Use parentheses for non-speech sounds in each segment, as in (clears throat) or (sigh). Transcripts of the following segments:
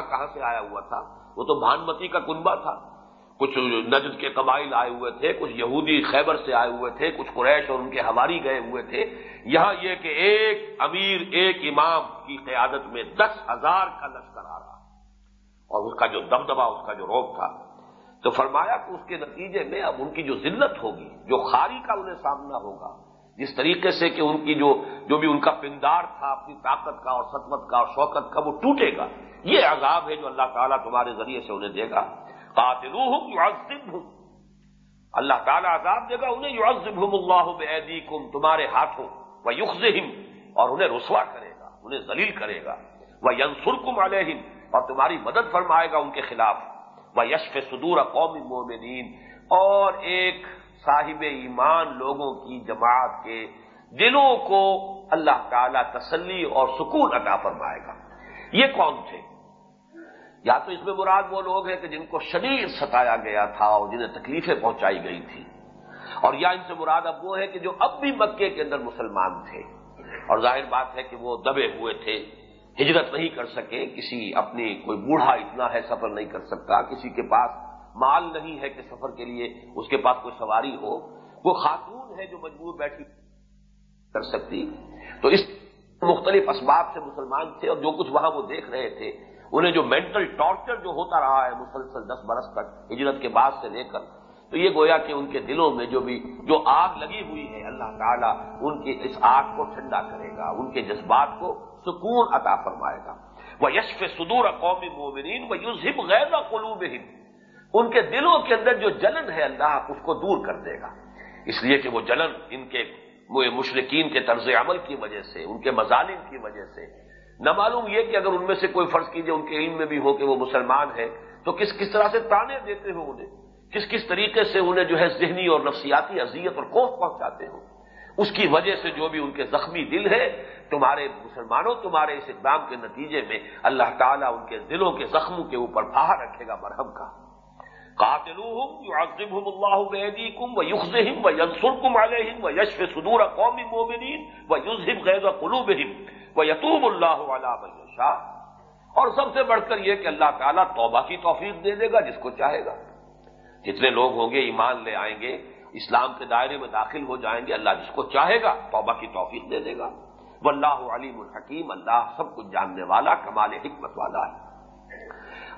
کہاں سے آیا ہوا تھا؟ وہ تو بھانمتی کا کنبا تھا۔ کچھ نجد کے قبائل آئے ہوئے تھے، کچھ یہودی خیبر سے آئے ہوئے تھے، کچھ قریش اور ان کے ہواری گئے ہوئے تھے۔ یہاں یہ کہ ایک امیر، ایک امام کی قیادت میں دس ہزار کا لشکر آ رہا۔ اور اس کا جو دبدبا اس کا جو روپ تھا۔ تو فرمایا کہ اس کے نتیجے میں اب ان کی جو ذلت ہوگی، جو خاری کا انہیں سامنا ہوگا، جس طریقے سے کہ ان کی جو جو بھی ان کا پندار تھا، اپنی طاقت کا اور سطمت کا اور شوکت کا، وہ ٹوٹے گا۔ یہ عذاب ہے جو اللہ تعالیٰ تمہارے ذریعے سے انہیں دے گا۔ قاتل ہوں اللہ تعالیٰ عذاب دے گا، انہیں یعذب اللہ بعیدیکم تمہارے ہاتھوں وہ یخذہم اور انہیں رسوا کرے گا، انہیں ذلیل کرے گا۔ وہ ینسرکم علیہم، اور تمہاری مدد فرمائے گا ان کے خلاف۔ وہ یشف صدور قوم مومنین، اور ایک صاحب ایمان لوگوں کی جماعت کے دلوں کو اللہ تعالی تسلی اور سکون عطا فرمائے گا۔ یہ کون تھے؟ یا تو اس میں مراد وہ لوگ ہیں کہ جن کو شدید ستایا گیا تھا اور جنہیں تکلیفیں پہنچائی گئی تھی اور یا ان سے مراد اب وہ ہے کہ جو اب بھی مکے کے اندر مسلمان تھے۔ اور ظاہر بات ہے کہ وہ دبے ہوئے تھے۔ ہجرت نہیں کر سکے، کسی اپنی کوئی بوڑھا اتنا ہے سفر نہیں کر سکتا، کسی کے پاس مال نہیں ہے کہ سفر کے لیے اس کے پاس کوئی سواری ہو۔ وہ خاتون ہے جو مجبور بیٹھی کر سکتی۔ تو اس مختلف اسباب سے مسلمان تھے اور جو کچھ وہاں وہ دیکھ رہے تھے۔ انہیں جو مینٹل ٹارچر جو ہوتا رہا ہے مسلسل دس برس تک ہجرت کے بعد سے لے کر، تو یہ گویا کہ ان کے دلوں میں جو بھی، جو آگ لگی ہوئی ہے، اللہ تعالیٰ ان کی اس آگ کو ٹھنڈا کرے گا، ان کے جذبات کو سکون عطا فرمائے گا۔ وہ یشف صدور قومی مومنین وہ یوزب غیر قلوب ان کے دلوں کے اندر جو جلن ہے اللہ اس کو دور کر دے گا۔ اس لیے کہ وہ جلن ان کے مشرقین کے طرز عمل کی وجہ سے، ان کے مظالم کی وجہ سے نہ معلوم یہ کہ اگر ان میں سے کوئی فرض کیجیے ان کے علم میں بھی ہو کہ وہ مسلمان ہے تو کس کس طرح سے تانے دیتے ہو انہیں؟ کس کس طریقے سے انہیں جو ہے ذہنی اور نفسیاتی اذیت اور کوف پہنچاتے ہو؟ اس کی وجہ سے جو بھی ان کے زخمی دل ہے تمہارے مسلمانوں، تمہارے اس اقدام کے نتیجے میں اللہ تعالیٰ ان کے دلوں کے زخموں کے اوپر باہر رکھے گا مرہم کا۔ قاتل اللہ و یوزم و ینسرکم علیہم و یشف صدور قومی مومنین و یوزم غیر قلوبہم۔ وہ یتوب اللہ علیہ شاہ اور سب سے بڑھ کر یہ کہ اللہ تعالیٰ توبہ کی توفیق دے دے گا جس کو چاہے گا۔ جتنے لوگ ہوں گے، ایمان لے آئیں گے، اسلام کے دائرے میں داخل ہو جائیں گے، اللہ جس کو چاہے گا توبہ کی توفیق دے دے گا۔ وہ اللہ علیم الحکیم اللہ سب کچھ جاننے والا، کمال حکمت والا ہے۔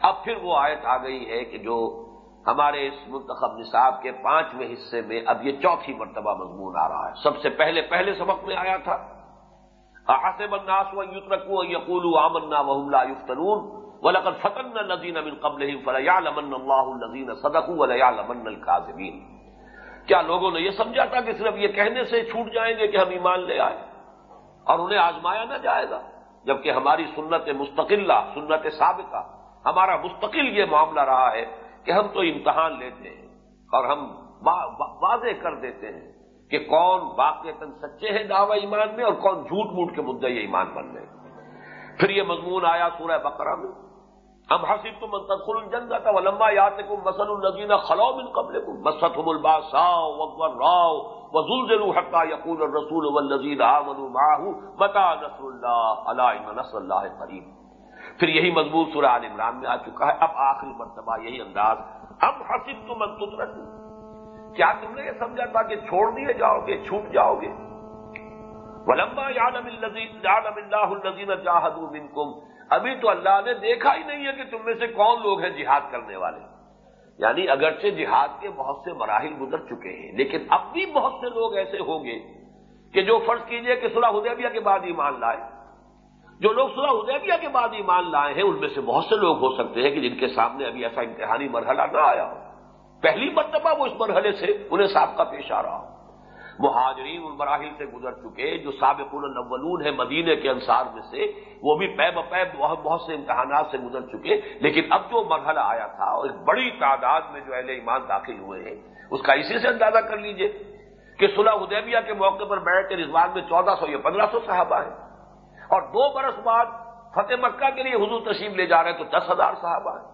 اب پھر وہ آیت آ گئی ہے کہ جو ہمارے اس منتخب نصاب کے پانچویں حصے میں اب یہ چوتھی مرتبہ مضمون آ رہا ہے۔ سب سے پہلے پہلے سبق میں آیا تھا۔ احسب الناس و یترکو یقولوا آمنا وهم لا یفتنون ولقد فتن الذين من قبلهم فليعلمن الله الذين صدقوا وليعلمن الكاذبين۔ کیا لوگوں نے یہ سمجھا تھا کہ صرف یہ کہنے سے چھوٹ جائیں گے کہ ہم ایمان لے آئے؟ اور انہیں آزمایا نہ جائے گا، جبکہ ہماری سنت مستقلہ، سنت سابقہ، ہمارا مستقل یہ معاملہ رہا ہے کہ ہم تو امتحان لیتے ہیں اور ہم واضح کر دیتے ہیں۔ کہ کون واقع سچے ہیں دعوی ایمان میں اور کون جھوٹ موٹ کے مدعے ایمان بن رہے ہیں۔ پھر یہ مضمون آیا سورہ بقرہ میں۔ ہم حسب تو منتخل جن جاتا و لمبا یاد کو مسل النزین خلو من قبل کو مسط البا ساؤ اکبر راؤ وزول ذلو حقا یقول الرسول والذین آمنوا معه متا نصر اللہ علیہ نصر اللہ قریب پھر یہی مضمون سورہ عال عمران میں آ چکا ہے۔ اب آخری مرتبہ یہی انداز۔ ہم حسب تو منتخل کیا تم نے یہ سمجھا تھا کہ چھوڑ دیے جاؤ گے، چھوٹ جاؤ گے؟ ولمبا یادم اللہ الزین جاہد منکم ابھی تو اللہ نے دیکھا ہی نہیں ہے کہ تم میں سے کون لوگ ہیں جہاد کرنے والے۔ یعنی اگرچہ جہاد کے بہت سے مراحل گزر چکے ہیں، لیکن اب بھی بہت سے لوگ ایسے ہوں گے کہ جو فرض کیجیے کہ صلح حدیبیہ کے بعد ایمان لائے۔ جو لوگ صلح حدیبیہ کے بعد ایمان لائے ہیں، ان میں سے بہت سے لوگ ہو سکتے ہیں کہ جن کے سامنے ابھی ایسا امتحانی مرحلہ نہ آیا ہو۔ پہلی مرتبہ وہ اس مرحلے سے انہیں سابقہ پیش آ رہا مہاجرین ان مراحل سے گزر چکے جو سابق الاولون ہیں مدینے کے انصار میں سے، وہ بھی پے بپے بہت بہت سے امتحانات سے گزر چکے، لیکن اب جو مرحلہ آیا تھا، اور ایک بڑی تعداد میں جو اہل ایمان داخل ہوئے ہیں، اس کا اسی سے اندازہ کر لیجیے کہ صلح حدیبیہ کے موقع پر بیٹھ کے رضوان میں چودہ سو یا پندرہ سو صحابہ ہیں۔ اور دو برس بعد فتح مکہ کے لیے حضور تشریف لے جا رہے ہیں تو دس ہزار صحابہ ہیں۔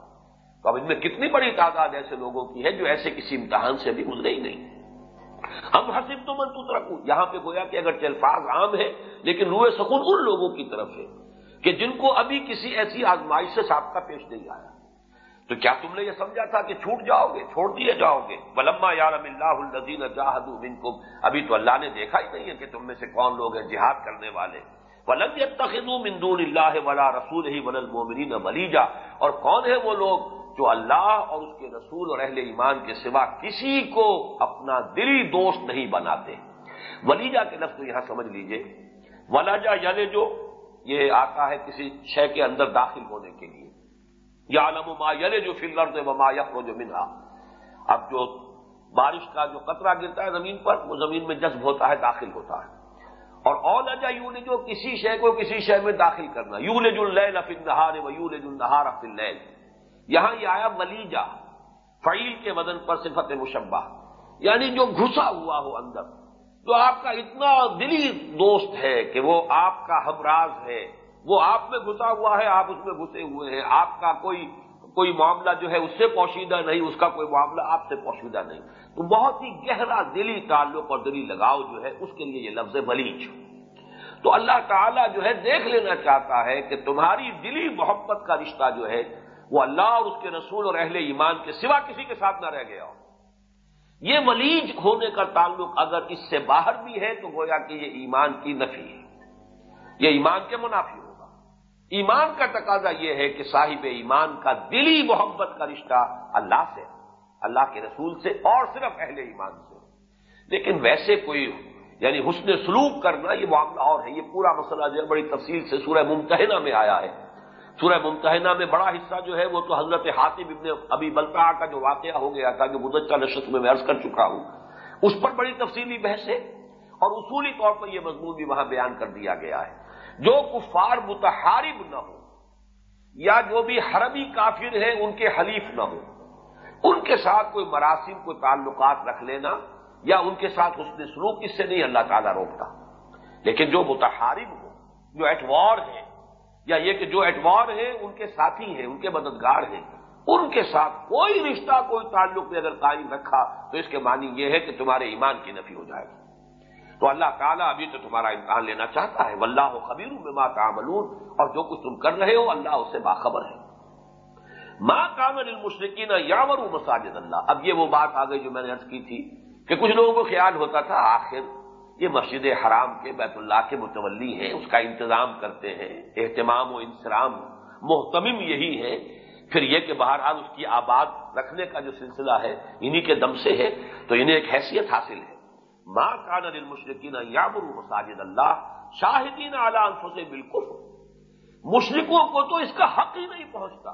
تو اب ان میں کتنی بڑی تعداد ایسے لوگوں کی ہے جو ایسے کسی امتحان سے بھی گزرے ہی نہیں ہم حسب تو من رکھوں یہاں پہ گویا کہ اگر الفاظ عام ہے لیکن روئے سکون ان لوگوں کی طرف ہے کہ جن کو ابھی کسی ایسی آزمائش سے سابقہ پیش نہیں آیا۔ تو کیا تم نے یہ سمجھا تھا کہ چھوٹ جاؤ گے، چھوڑ دیے جاؤ گے؟ ولما یارم اللہ الزین جاہد منکم۔ ابھی تو اللہ نے دیکھا ہی نہیں ہے کہ تم میں سے کون لوگ ہیں جہاد کرنے والے۔ ولم یتخذوا من دون اللہ ولا رسول ہی ول المومنین ولیجا۔ اور کون ہے وہ لوگ جو اللہ اور اس کے رسول اور اہل ایمان کے سوا کسی کو اپنا دلی دوست نہیں بناتے۔ ولیجا کے لفظ یہاں سمجھ لیجیے۔ ولاجا یعنی جو یہ آتا ہے کسی شے کے اندر داخل ہونے کے لیے۔ یا علم ما یل جو فلرد و ما یخرج جو منہا۔ اب جو بارش کا جو قطرہ گرتا ہے زمین پر، وہ زمین میں جذب ہوتا ہے، داخل ہوتا ہے۔ اور اول اجا یوں نے جو کسی شے کو کسی شے میں داخل کرنا۔ یوں نے جو لین فل نہار و یوں نے جو نہار افل یہاں یہ آیا ولیجا فعیل کے وزن پر صفت مشبہ یعنی جو گھسا ہوا ہو اندر۔ جو آپ کا اتنا دلی دوست ہے کہ وہ آپ کا ہمراز ہے، وہ آپ میں گھسا ہوا ہے، آپ اس میں گھسے ہوئے ہیں۔ آپ کا کوئی کوئی معاملہ جو ہے اس سے پوشیدہ نہیں، اس کا کوئی معاملہ آپ سے پوشیدہ نہیں۔ تو بہت ہی گہرا دلی تعلق اور دلی لگاؤ جو ہے، اس کے لیے یہ لفظ بلیچ تو اللہ تعالیٰ جو ہے، دیکھ لینا چاہتا ہے کہ تمہاری دلی محبت کا رشتہ جو ہے وہ اللہ اور اس کے رسول اور اہل ایمان کے سوا کسی کے ساتھ نہ رہ گیا ہو۔ یہ ولیج ہونے کا تعلق اگر اس سے باہر بھی ہے تو گویا کہ یہ ایمان کی نفی ہے۔ یہ ایمان کے منافی ہو ایمان کا تقاضا یہ ہے کہ صاحب ایمان کا دلی محبت کا رشتہ اللہ سے، اللہ کے رسول سے اور صرف اہل ایمان سے۔ لیکن ویسے کوئی یعنی حسن سلوک کرنا یہ معاملہ اور ہے۔ یہ پورا مسئلہ جو ہے بڑی تفصیل سے سورہ ممتحنہ میں آیا ہے۔ سورہ ممتحنہ میں بڑا حصہ جو ہے وہ تو حضرت حاطب ابن ابھی بلتا کا جو واقعہ ہو گیا تھا جو گزشتہ نشست میں میں عرض کر چکا ہوں۔ اس پر بڑی تفصیلی بحث ہے اور اصولی طور پر یہ مضمون بھی وہاں بیان کر دیا گیا ہے۔ جو کفار متحارب نہ ہو یا جو بھی حربی کافر ہیں ان کے حلیف نہ ہو ان کے ساتھ کوئی مراسم، کوئی تعلقات رکھ لینا یا ان کے ساتھ اس نے سلوک، اس سے نہیں اللہ تعالیٰ روکتا۔ لیکن جو متحارب ہو جو ایٹوار ہیں یا یہ کہ جو ایٹوار ہیں ان کے ساتھی ہیں، ان کے مددگار ہیں۔ ان کے ساتھ کوئی رشتہ، کوئی تعلق بھی اگر قائم رکھا، تو اس کے معنی یہ ہے کہ تمہارے ایمان کی نفی ہو جائے گی۔ تو اللہ تعالیٰ ابھی تو تمہارا امتحان لینا چاہتا ہے۔ واللہ خبیر میں ماں اور جو کچھ تم کر رہے ہو، اللہ اس سے باخبر ہے۔ ماں کامل المشرقین یامر مساجد اللہ۔ اب یہ وہ بات آ گئی جو میں نے ارض کی تھی کہ کچھ لوگوں کو خیال ہوتا تھا، آخر یہ مسجد حرام کے بیت اللہ کے متولی ہیں، اس کا انتظام کرتے ہیں، اہتمام و انسرام محتمم یہی ہے۔ پھر یہ کہ بہرحال اس کی آباد رکھنے کا جو سلسلہ ہے، انہی کے دم سے ہے، تو انہیں ایک حیثیت حاصل ہے۔ ماں کان المشرقین یامر مساجد اللہ شاہدین اعلی سے بالکل مشرقوں کو تو اس کا حق ہی نہیں پہنچتا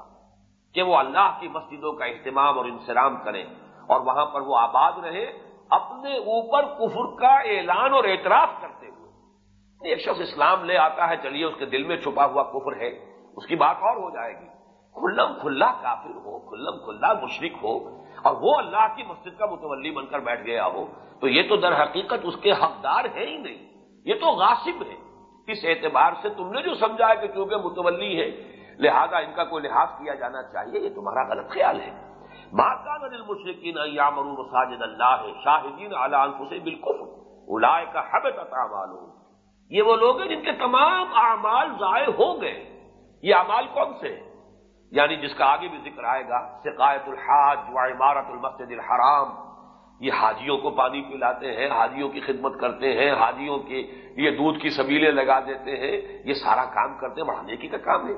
کہ وہ اللہ کی مسجدوں کا اہتمام اور انسرام کریں اور وہاں پر وہ آباد رہے۔ اپنے اوپر کفر کا اعلان اور اعتراف کرتے ہوئے۔ ایک شخص اسلام لے آتا ہے، چلیے اس کے دل میں چھپا ہوا کفر ہے، اس کی بات اور ہو جائے گی۔ کھلم کھلا کافر ہو، کھلم کھلا مشرق ہو، اور وہ اللہ کی مسجد کا متولی بن کر بیٹھ گیا ہو، تو یہ تو در حقیقت اس کے حقدار ہے ہی نہیں۔ یہ تو غاصب ہے اس اعتبار سے تم نے جو سمجھا ہے کہ چونکہ متولی ہے، لہذا ان کا کوئی لحاظ کیا جانا چاہیے، یہ تمہارا غلط خیال ہے۔ ماتا دل مشرقین یامر مساجد اللہ شاہدین اعلان سے بالکل الائے کا حبت عطا معلوم یہ وہ لوگ ہیں جن کے تمام اعمال ضائع ہو گئے یہ اعمال کون سے؟ یعنی جس کا آگے بھی ذکر آئے گا، سقایت الحاج و عمارت المسجد الحرام. یہ حاجیوں کو پانی پلاتے ہیں، حاجیوں کی خدمت کرتے ہیں، حاجیوں کے لیے دودھ کی سبیلیں لگا دیتے ہیں. یہ سارا کام کرتے ہیں بڑا نیکی کا کام ہے.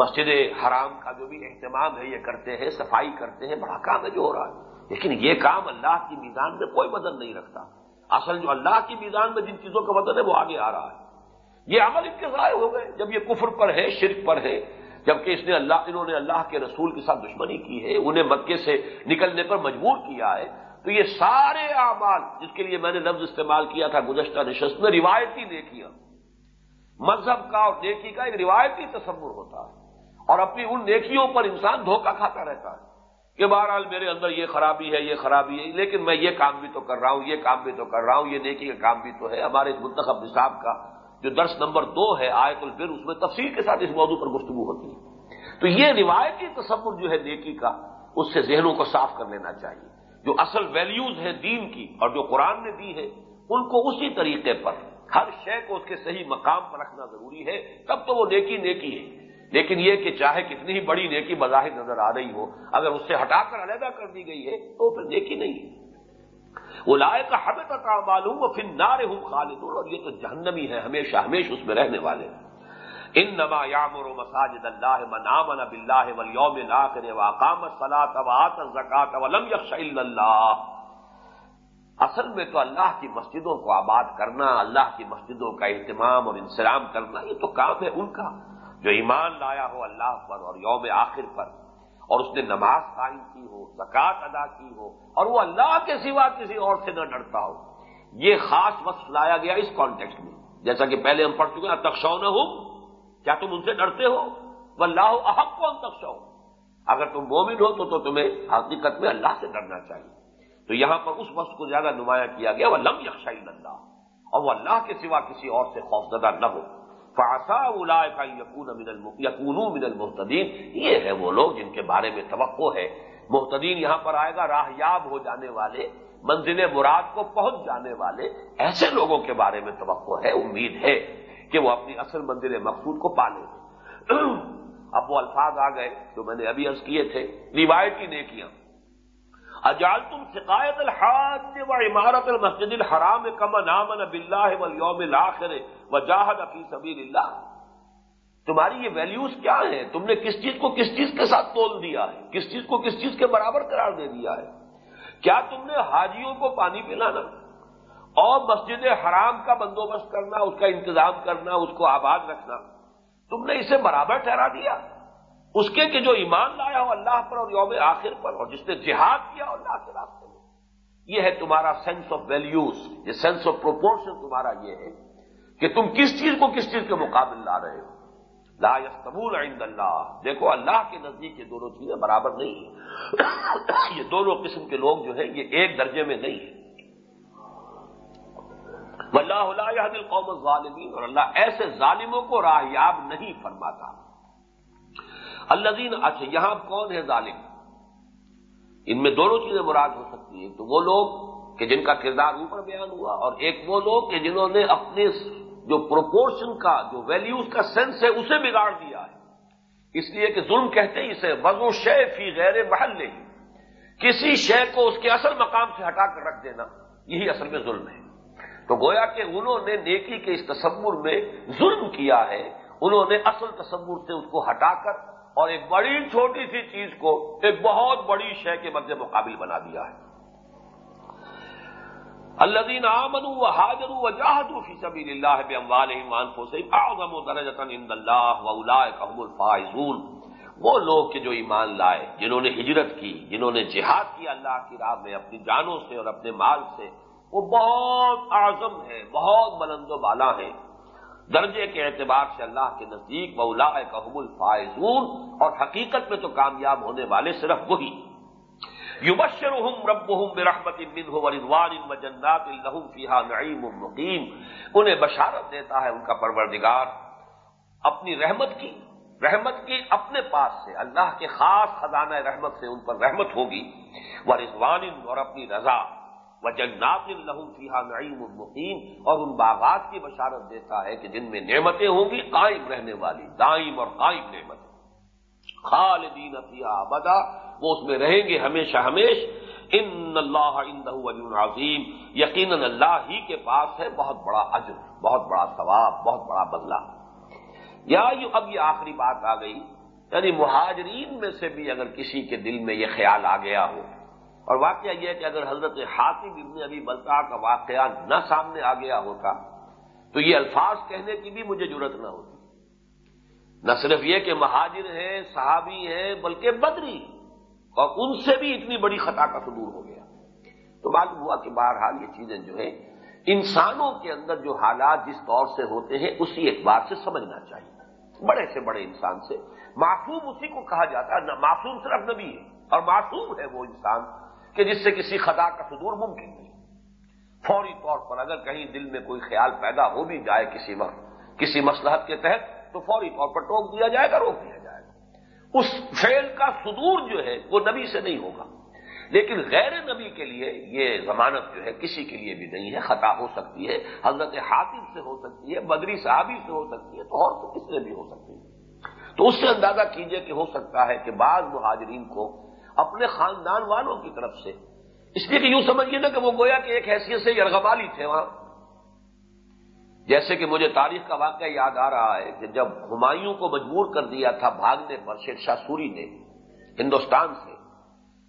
مسجد حرام کا جو بھی اہتمام ہے، یہ کرتے ہیں، صفائی کرتے ہیں، بڑا کام ہے جو ہو رہا ہے۔ لیکن یہ کام اللہ کی میزان میں کوئی وزن نہیں رکھتا۔ اصل جو اللہ کی میزان میں جن چیزوں کا وزن ہے، وہ آگے آ رہا ہے۔ یہ عمل ان کے ضائع ہو گئے۔ جب یہ کفر پر ہے، شرک پر ہے، جبکہ اس نے اللہ، انہوں نے اللہ کے رسول کے ساتھ دشمنی کی ہے، انہیں مکے سے نکلنے پر مجبور کیا ہے، تو یہ سارے اعمال جس کے لیے میں نے لفظ استعمال کیا تھا، گزشتہ نشست میں، روایتی نیکیاں۔ مذہب کا اور نیکی کا ایک روایتی تصور ہوتا ہے۔ اور اپنی ان نیکیوں پر انسان دھوکہ کھاتا رہتا ہے کہ بہرحال میرے اندر یہ خرابی ہے، یہ خرابی ہے، لیکن میں یہ کام بھی تو کر رہا ہوں، یہ کام بھی تو کر رہا ہوں، یہ نیکی کا کام بھی تو ہے۔ ہمارے منتخب نصاب کا جو درس نمبر دو ہے، آیت البر اس میں تفصیل کے ساتھ اس موضوع پر گفتگو ہوتی ہے۔ تو یہ روایتی تصور جو ہے نیکی کا، اس سے ذہنوں کو صاف کر لینا چاہیے۔ جو اصل ویلیوز ہیں دین کی اور جو قرآن نے دی ہے، ان کو اسی طریقے پر ہر شے کو اس کے صحیح مقام پر رکھنا ضروری ہے۔ تب تو وہ نیکی نیکی ہے۔ لیکن یہ کہ چاہے کتنی ہی بڑی نیکی بظاہر نظر آ رہی ہو، اگر اس سے ہٹا کر علیحدہ کر دی گئی ہے تو پھر نیکی نہیں ہے۔ وہ لائے کا ہمیں تک معلوم وہ پھر نارے ہوں خالد اور یہ تو جہنمی ہے ہمیشہ ہمیشہ اس میں رہنے والے۔ ان نما یامر مساجد اللہ منامن اب اللہ ولیوم لاخر واقام صلاح زکات ولم یکش اللہ۔ اصل میں تو اللہ کی مسجدوں کو آباد کرنا، اللہ کی مسجدوں کا اہتمام اور انسلام کرنا، یہ تو کام ہے ان کا۔ جو ایمان لایا ہو اللہ پر اور یوم آخر پر اور اس نے نماز قائم کی ہو زکات ادا کی ہو اور وہ اللہ کے سوا کسی اور سے نہ ڈرتا ہو۔ یہ خاص وقت لایا گیا اس کانٹیکٹ میں۔ جیسا کہ پہلے ہم پڑھ چکے ہیں تخشو نہ ہو کیا تم ان سے ڈرتے ہو؟ وہ اللہ احق کون تخشو اگر تم مومن ہو تو, تو تمہیں حقیقت میں اللہ سے ڈرنا چاہیے۔ تو یہاں پر اس وقت کو زیادہ نمایاں کیا گیا وہ لم یکشائی اللہ اور وہ اللہ کے سوا کسی اور سے خوفزدہ نہ ہو۔ فاسا کا یقون یقون من المحتدین یہ ہے وہ لوگ جن کے بارے میں توقع ہے. محتدین یہاں پر آئے گا، راہیاب ہو جانے والے، منزل مراد کو پہنچ جانے والے. ایسے لوگوں کے بارے میں توقع ہے، امید ہے کہ وہ اپنی اصل منزل مقصود کو پالے (clears throat) اب وہ الفاظ آ گئے جو میں نے ابھی عرض کیے تھے روایتی نیکیاں۔ اجال تم شکایت الحاج و عمارت المسجد الحرام کم نامن بلّہ و یوم الآخر و جاہد فی سبیل اللہ۔ تمہاری یہ ویلیوز کیا ہیں؟ تم نے کس چیز کو کس چیز کے ساتھ تول دیا ہے؟ کس چیز کو کس چیز کے برابر قرار دے دیا ہے؟ کیا تم نے حاجیوں کو پانی پلانا اور مسجد حرام کا بندوبست کرنا، اس کا انتظام کرنا، اس کو آباد رکھنا؟ تم نے اسے برابر ٹھہرا دیا۔ اس کے کہ جو ایمان لایا ہو اللہ پر اور یوم آخر پر اور جس نے جہاد کیا ہو اللہ کے راستے میں۔ یہ ہے تمہارا سینس آف ویلیوز یہ سینس آف پروپورشن تمہارا یہ ہے کہ تم کس چیز کو کس چیز کے مقابل لا رہے ہو۔ لا یستبول عند اللہ۔ دیکھو اللہ کے نزدیک یہ دونوں چیزیں برابر نہیں ہیں۔ یہ دونوں قسم کے لوگ جو ہیں، یہ ایک درجے میں نہیں ہیں۔ اللہ دل قوم ظالمین اور اللہ ایسے ظالموں کو راہیاب نہیں فرماتا۔ اللہ اچھا یہاں کون ہے ظالم؟ ان میں دونوں چیزیں مراد ہو سکتی ہیں۔ تو وہ لوگ کہ جن کا کردار اوپر بیان ہوا اور ایک وہ لوگ کہ جنہوں نے اپنے جو پروپورشن کا، جو ویلیوز کا سینس ہے، اسے بگاڑ دیا ہے۔ اس لیے کہ ظلم کہتے ہیں اسے وزو شے فی غیر محل نہیں کسی شے کو اس کے اصل مقام سے ہٹا کر رکھ دینا، یہی اصل میں ظلم ہے۔ تو گویا کہ انہوں نے نیکی کے اس تصور میں ظلم کیا ہے، انہوں نے اصل تصور سے اس کو ہٹا کر اور ایک بڑی چھوٹی سی چیز کو ایک بہت بڑی شے کے مد مقابل بنا دیا ہے۔ اللہ دین آمن و حاضر و جاہد اللہ بے اعظم و عند اللہ و الفائزون۔ وہ لوگ کے جو ایمان لائے، جنہوں نے ہجرت کی، جنہوں نے جہاد کیا اللہ کی راہ میں اپنی جانوں سے اور اپنے مال سے، وہ بہت اعظم ہے بہت بلند و بالا ہیں۔ درجے کے اعتبار سے اللہ کے نزدیک مولا کام الفائزون، اور حقیقت میں تو کامیاب ہونے والے صرف وہی۔ یوبشرحم رب ہوں رحمت بن ہو رضوان و جنات الحم فیحا نعیم المقیم انہیں بشارت دیتا ہے ان کا پروردگار۔ اپنی رحمت کی رحمت کی اپنے پاس سے، اللہ کے خاص خزانہ رحمت سے ان پر رحمت ہوگی۔ وہ رضوان اور اپنی رضا۔ جنات الحم فیحا نعیم المقیم اور ان باغات کی بشارت دیتا ہے کہ جن میں نعمتیں ہوں گی، قائم رہنے والی، دائم اور قائم نعمتیں خالدین فیحا بدا وہ اس میں رہیں گے ہمیشہ ہمیش۔ ان اللہ عظیم۔ یقیناً اللہ ہی کے پاس ہے بہت بڑا اجر، بہت بڑا ثواب، بہت بڑا بدلہ۔ یا یوں اب یہ آخری بات آ گئی یعنی مہاجرین میں سے بھی اگر کسی کے دل میں یہ خیال آ گیا ہو اور واقعہ یہ ہے کہ اگر حضرت حاطم ابن ابھی بلتا کا واقعہ نہ سامنے آ گیا ہوتا، تو یہ الفاظ کہنے کی بھی مجھے ضرورت نہ ہوتی۔ نہ صرف یہ کہ مہاجر ہیں، صحابی ہیں، بلکہ بدری، اور ان سے بھی اتنی بڑی خطا کا صدور ہو گیا۔ تو معلوم ہوا کہ بہرحال یہ چیزیں جو ہیں، انسانوں کے اندر جو حالات جس طور سے ہوتے ہیں، اسی اعتبار سے سمجھنا چاہیے۔ بڑے سے بڑے انسان سے۔ معصوم اسی کو کہا جاتا ہے معصوم صرف نبی ہے، اور معصوم ہے وہ انسان۔ کہ جس سے کسی خدا کا صدور ممکن نہیں۔ فوری طور پر اگر کہیں دل میں کوئی خیال پیدا ہو بھی جائے کسی وقت، کسی مسلحت کے تحت، تو فوری طور پر ٹوک دیا جائے گا، روک دیا جائے گا۔ اس فیل کا صدور جو ہے، وہ نبی سے نہیں ہوگا۔ لیکن غیر نبی کے لیے یہ ضمانت جو ہے، کسی کے لیے بھی نہیں ہے۔ خطا ہو سکتی ہے، حضرت حاطف سے ہو سکتی ہے، بدری صحابی سے ہو سکتی ہے، تو اور سے کس سے بھی ہو سکتی ہے۔ تو اس سے اندازہ کیجیے کہ ہو سکتا ہے کہ بعض مہاجرین کو اپنے خاندان والوں کی طرف سے۔ اس لیے کہ یوں سمجھیے نا کہ وہ گویا کہ ایک حیثیت سے یرغمالی تھے وہاں۔ جیسے کہ مجھے تاریخ کا واقعہ یاد آ رہا ہے کہ جب ہمایوں کو مجبور کر دیا تھا بھاگنے پر شیر شاہ سوری نے، ہندوستان سے،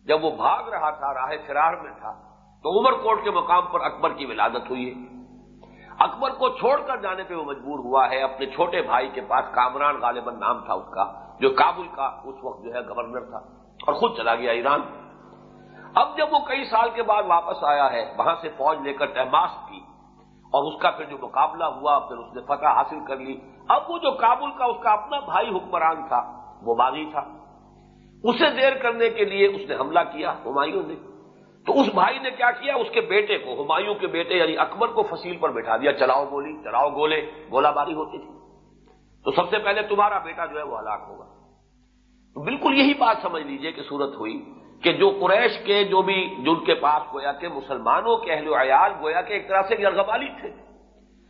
جب وہ بھاگ رہا تھا، راہ فرار میں تھا، تو عمر کوٹ کے مقام پر اکبر کی ولادت ہوئی ہے۔ اکبر کو چھوڑ کر جانے پہ وہ مجبور ہوا ہے، اپنے چھوٹے بھائی کے پاس کامران غالباً نام تھا اس کا، جو کابل کا اس وقت جو ہے گورنر تھا۔ اور خود چلا گیا ایران۔ اب جب وہ کئی سال کے بعد واپس آیا ہے، وہاں سے فوج لے کر تحماس کی اور اس کا پھر جو مقابلہ ہوا، پھر اس نے فتح حاصل کر لی۔ اب وہ جو کابل کا، اس کا اپنا بھائی حکمران تھا، وہ باغی تھا۔ اسے دیر کرنے کے لیے اس نے حملہ کیا ہمایوں نے۔ تو اس بھائی نے کیا کیا؟ اس کے بیٹے کو، ہمایوں کے بیٹے یعنی اکبر کو فصیل پر بٹھا دیا۔ چلاؤ گولی، چلاؤ گولے، گولہ باری ہوتی تھی۔ تو سب سے پہلے تمہارا بیٹا جو ہے وہ ہلاک ہوگا۔ بالکل یہی بات سمجھ لیجیے کہ صورت ہوئی کہ جو قریش کے جو بھی جن کے پاس گویا کہ مسلمانوں کے اہل عیال گویا کہ ایک طرح سے یرغمالی تھے۔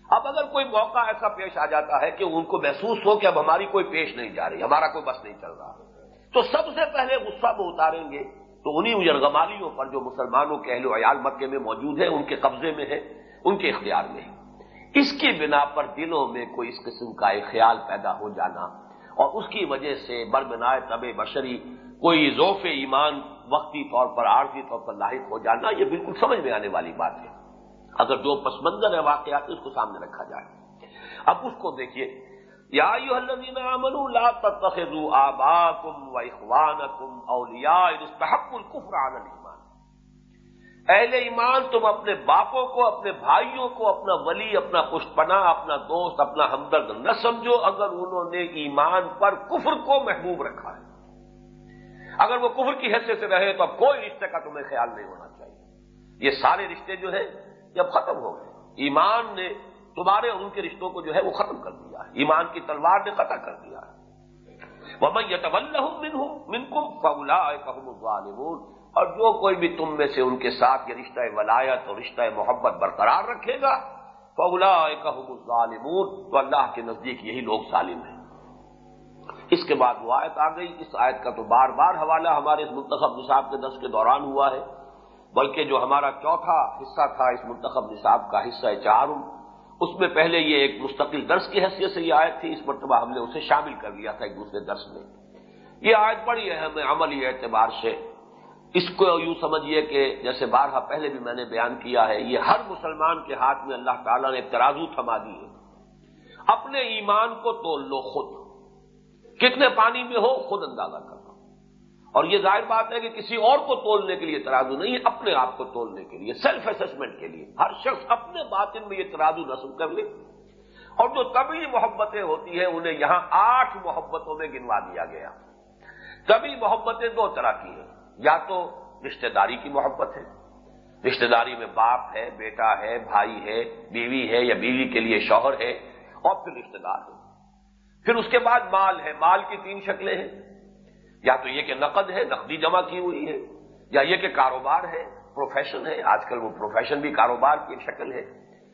اب اگر کوئی موقع ایسا پیش آ جاتا ہے کہ ان کو محسوس ہو کہ اب ہماری کوئی پیش نہیں جا رہی، ہمارا کوئی بس نہیں چل رہا، تو سب سے پہلے غصہ میں اتاریں گے۔ تو انہیں یرغمالیوں پر جو مسلمانوں کے اہل و عیال مکے میں موجود ہیں، ان کے قبضے میں ہے ان کے اختیار میں ہے اس کی بنا پر دلوں میں کوئی اس قسم کا ایک خیال پیدا ہو جانا اور اس کی وجہ سے برمنائے طب بشری کوئی ذوف ایمان وقتی طور پر، عارضی طور پر لاحق ہو جانا یہ بالکل سمجھ میں آنے والی بات ہے۔ اگر جو پس منظر ہے واقعات، اس کو سامنے رکھا جائے۔ اب اس کو دیکھیے۔ یا لا تتخذوا آباءکم و اولیاء استحق الكفر علی اہل ایمان، تم اپنے باپوں کو، اپنے بھائیوں کو، اپنا ولی، اپنا پشپنا اپنا دوست، اپنا ہمدرد نہ سمجھو اگر انہوں نے ایمان پر کفر کو محبوب رکھا ہے۔ اگر وہ کفر کی حیثیت سے رہے تو اب کوئی رشتے کا تمہیں خیال نہیں ہونا چاہیے۔ یہ سارے رشتے جو ہیں جب ختم ہو گئے۔ ایمان نے تمہارے اور ان کے رشتوں کو جو ہے وہ ختم کر دیا ہے۔ ایمان کی تلوار نے قطع کر دیا ہے۔ وہ میں یتول ہوں من کم فولا اور جو کوئی بھی تم میں سے ان کے ساتھ یہ رشتہ ولایت اور رشتہ محبت برقرار رکھے گا فولا ظالمون تو اللہ کے نزدیک یہی لوگ ظالم ہیں۔ اس کے بعد وہ آیت آ گئی، اس آیت کا تو بار بار حوالہ ہمارے اس منتخب نصاب کے دس کے دوران ہوا ہے۔ بلکہ جو ہمارا چوتھا حصہ تھا، اس منتخب نصاب کا حصہ چاروں اس میں پہلے یہ ایک مستقل درس کی حیثیت سے یہ آیت تھی، اس مرتبہ ہم نے اسے شامل کر لیا تھا ایک دوسرے درس میں۔ یہ آیت بڑی اہم عملی اعتبار سے۔ اس کو یوں سمجھیے کہ جیسے بارہا پہلے بھی میں نے بیان کیا ہے، یہ ہر مسلمان کے ہاتھ میں اللہ تعالیٰ نے ترازو تھما دی ہے۔ اپنے ایمان کو تول لو خود۔ کتنے پانی میں ہو، خود اندازہ کر۔ اور یہ ظاہر بات ہے کہ کسی اور کو تولنے کے لیے ترازو نہیں ہے، اپنے آپ کو تولنے کے لیے سیلف اسسمنٹ کے لیے۔ ہر شخص اپنے باطن میں یہ ترازو نصب کر لے۔ اور جو طبی محبتیں ہوتی ہیں، انہیں یہاں آٹھ محبتوں میں گنوا دیا گیا۔ طبی محبتیں دو طرح کی ہیں۔ یا تو رشتہ داری کی محبت ہے۔ رشتہ داری میں باپ ہے، بیٹا ہے، بھائی ہے، بیوی ہے یا بیوی کے لیے شوہر ہے، اور پھر رشتہ دار ہے۔ پھر اس کے بعد مال ہے۔ مال کی تین شکلیں ہیں۔ یا تو یہ کہ نقد ہے، نقدی جمع کی ہوئی ہے، یا یہ کہ کاروبار ہے پروفیشن ہے۔ آج کل وہ پروفیشن بھی کاروبار کی ایک شکل ہے۔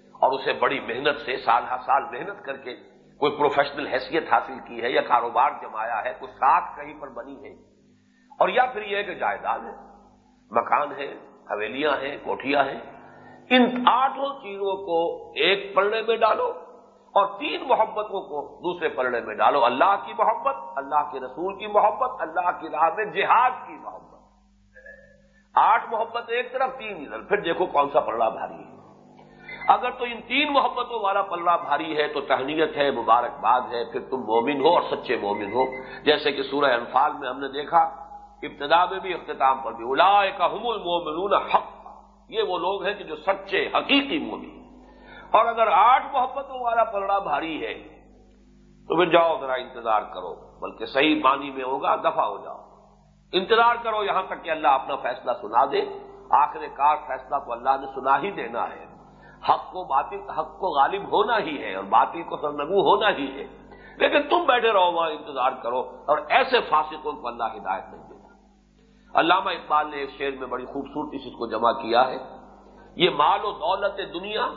اور اسے بڑی محنت سے سال ہر سال محنت کر کے کوئی پروفیشنل حیثیت حاصل کی ہے یا کاروبار جمایا ہے، کوئی ساتھ کہیں پر بنی ہے۔ اور یا پھر یہ کہ جائیداد ہے، مکان ہے، حویلیاں ہیں کوٹیاں ہیں۔ ان آٹھوں چیزوں کو ایک پلڑے میں ڈالو اور تین محبتوں کو دوسرے پلڑے میں ڈالو۔ اللہ کی محبت، اللہ کے رسول کی محبت، اللہ کی راہ میں جہاد کی محبت۔ آٹھ محبت ایک طرف، تین ادھر۔ پھر دیکھو کون سا پلڑا بھاری ہے۔ اگر تو ان تین محبتوں والا پلڑا بھاری ہے تو تہنیت ہے، مبارکباد ہے، پھر تم مومن ہو اور سچے مومن ہو۔ جیسے کہ سورہ انفال میں ہم نے دیکھا ابتدا میں بھی اختتام پر بھی۔ الا کا حم المومنون حق۔ یہ وہ لوگ ہیں کہ جو سچے، حقیقی مومن اور اگر آٹھ محبتوں والا پلڑا بھاری ہے، تو پھر جاؤ ذرا انتظار کرو۔ بلکہ صحیح معنی میں ہوگا دفع ہو جاؤ۔ انتظار کرو یہاں تک کہ اللہ اپنا فیصلہ سنا دے۔ آخر کار فیصلہ تو اللہ نے سنا ہی دینا ہے۔ حق کو باطل، حق کو غالب ہونا ہی ہے اور باطل کو سرنگو ہونا ہی ہے۔ لیکن تم بیٹھے رہو، وہاں انتظار کرو۔ اور ایسے فاسقوں کو اللہ ہدایت نہیں دیتا علامہ اقبال نے ایک شعر میں بڑی خوبصورتی سے اس کو جمع کیا ہے۔ یہ مال و دولت دنیا،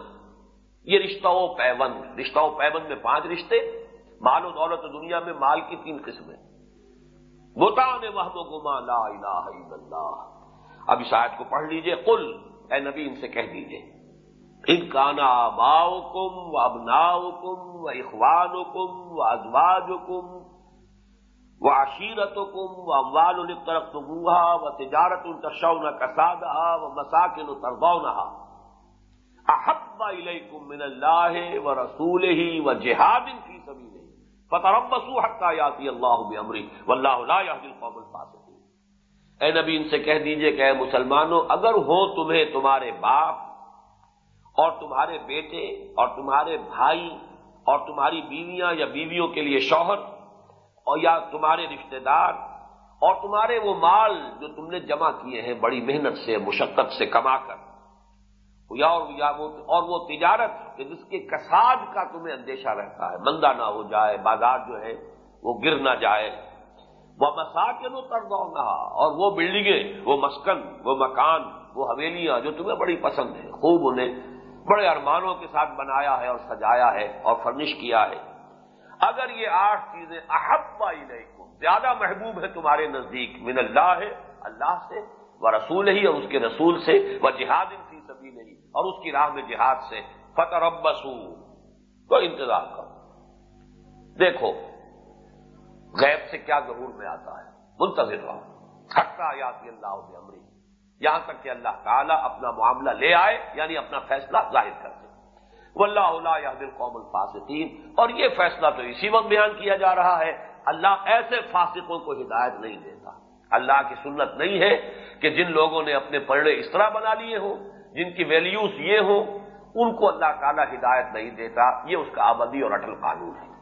یہ رشتہ و پیون رشتہ و پیون میں پانچ رشتے، مال و دولت دنیا میں مال کی تین قسمیں۔ بتا نے وہ گما لا الہ الا اللہ۔ اب اس آیت کو پڑھ لیجیے۔ قل، اے نبی، ان سے کہہ دیجیے۔ ان کانا آباؤ کم و ابناؤ کم و اخوان کم و ازواج کم وہ عشیرت کم و اموال الطرف تمہا و تجارت التشون کسادہ و مساکن تربونہ احب الیکم من اللہ و رسول ہی و جہاد کی سبھی نہیں فتح بسو حقا یاتی اللہ بمری و اللہ القوم الفاسقین. اے نبی، ان سے کہہ دیجیے کہ اے مسلمانوں، اگر ہو تمہیں تمہارے باپ اور تمہارے بیٹے اور تمہارے بھائی اور تمہاری بیویاں یا بیویوں کے لیے شوہر اور یا تمہارے رشتہ دار اور تمہارے وہ مال جو تم نے جمع کیے ہیں بڑی محنت سے، مشقت سے کما کر۔ یا اور وہ تجارت کہ جس کے کساد کا تمہیں اندیشہ رہتا ہے۔ مندہ نہ ہو جائے، بازار جو ہے وہ گر نہ جائے۔ وہ مساکن و تردا نہ اور وہ بلڈنگیں، وہ مسکن، وہ مکان، وہ حویلیاں جو تمہیں بڑی پسند ہیں۔ خوب انہیں بڑے ارمانوں کے ساتھ بنایا ہے اور سجایا ہے اور فرنش کیا ہے۔ اگر یہ آٹھ چیزیں احب کو زیادہ محبوب ہے تمہارے نزدیک، من اللہ ہے اللہ سے وہ رسول ہی، اور اس کے رسول سے وہ جہاد ان کی سبھی نہیں اور اس کی راہ میں جہاد سے فتح ربسو تو انتظار کرو۔ دیکھو، غیب سے کیا ضرور میں آتا ہے؟ منتظر رہو۔ کھٹا آیاتی اللہ عمری یہاں تک کہ اللہ تعالیٰ اپنا معاملہ لے آئے یعنی اپنا فیصلہ ظاہر کر دے۔ واللہ اللہ یا دل قوم الفاسقین۔ اور یہ فیصلہ تو اسی وقت بیان کیا جا رہا ہے، اللہ ایسے فاسقوں کو ہدایت نہیں دیتا۔ اللہ کی سنت نہیں ہے کہ جن لوگوں نے اپنے پرڑے اس طرح بنا لیے ہوں، جن کی ویلیوز یہ ہوں، ان کو اللہ تعالیٰ ہدایت نہیں دیتا۔ یہ اس کا آبادی اور اٹل قانون ہے۔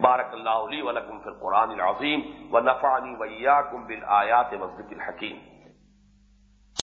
بارک اللہ علی ولکم فی القرآن العظیم و نفانی ویا کم بل آیات مسجد الحکیم۔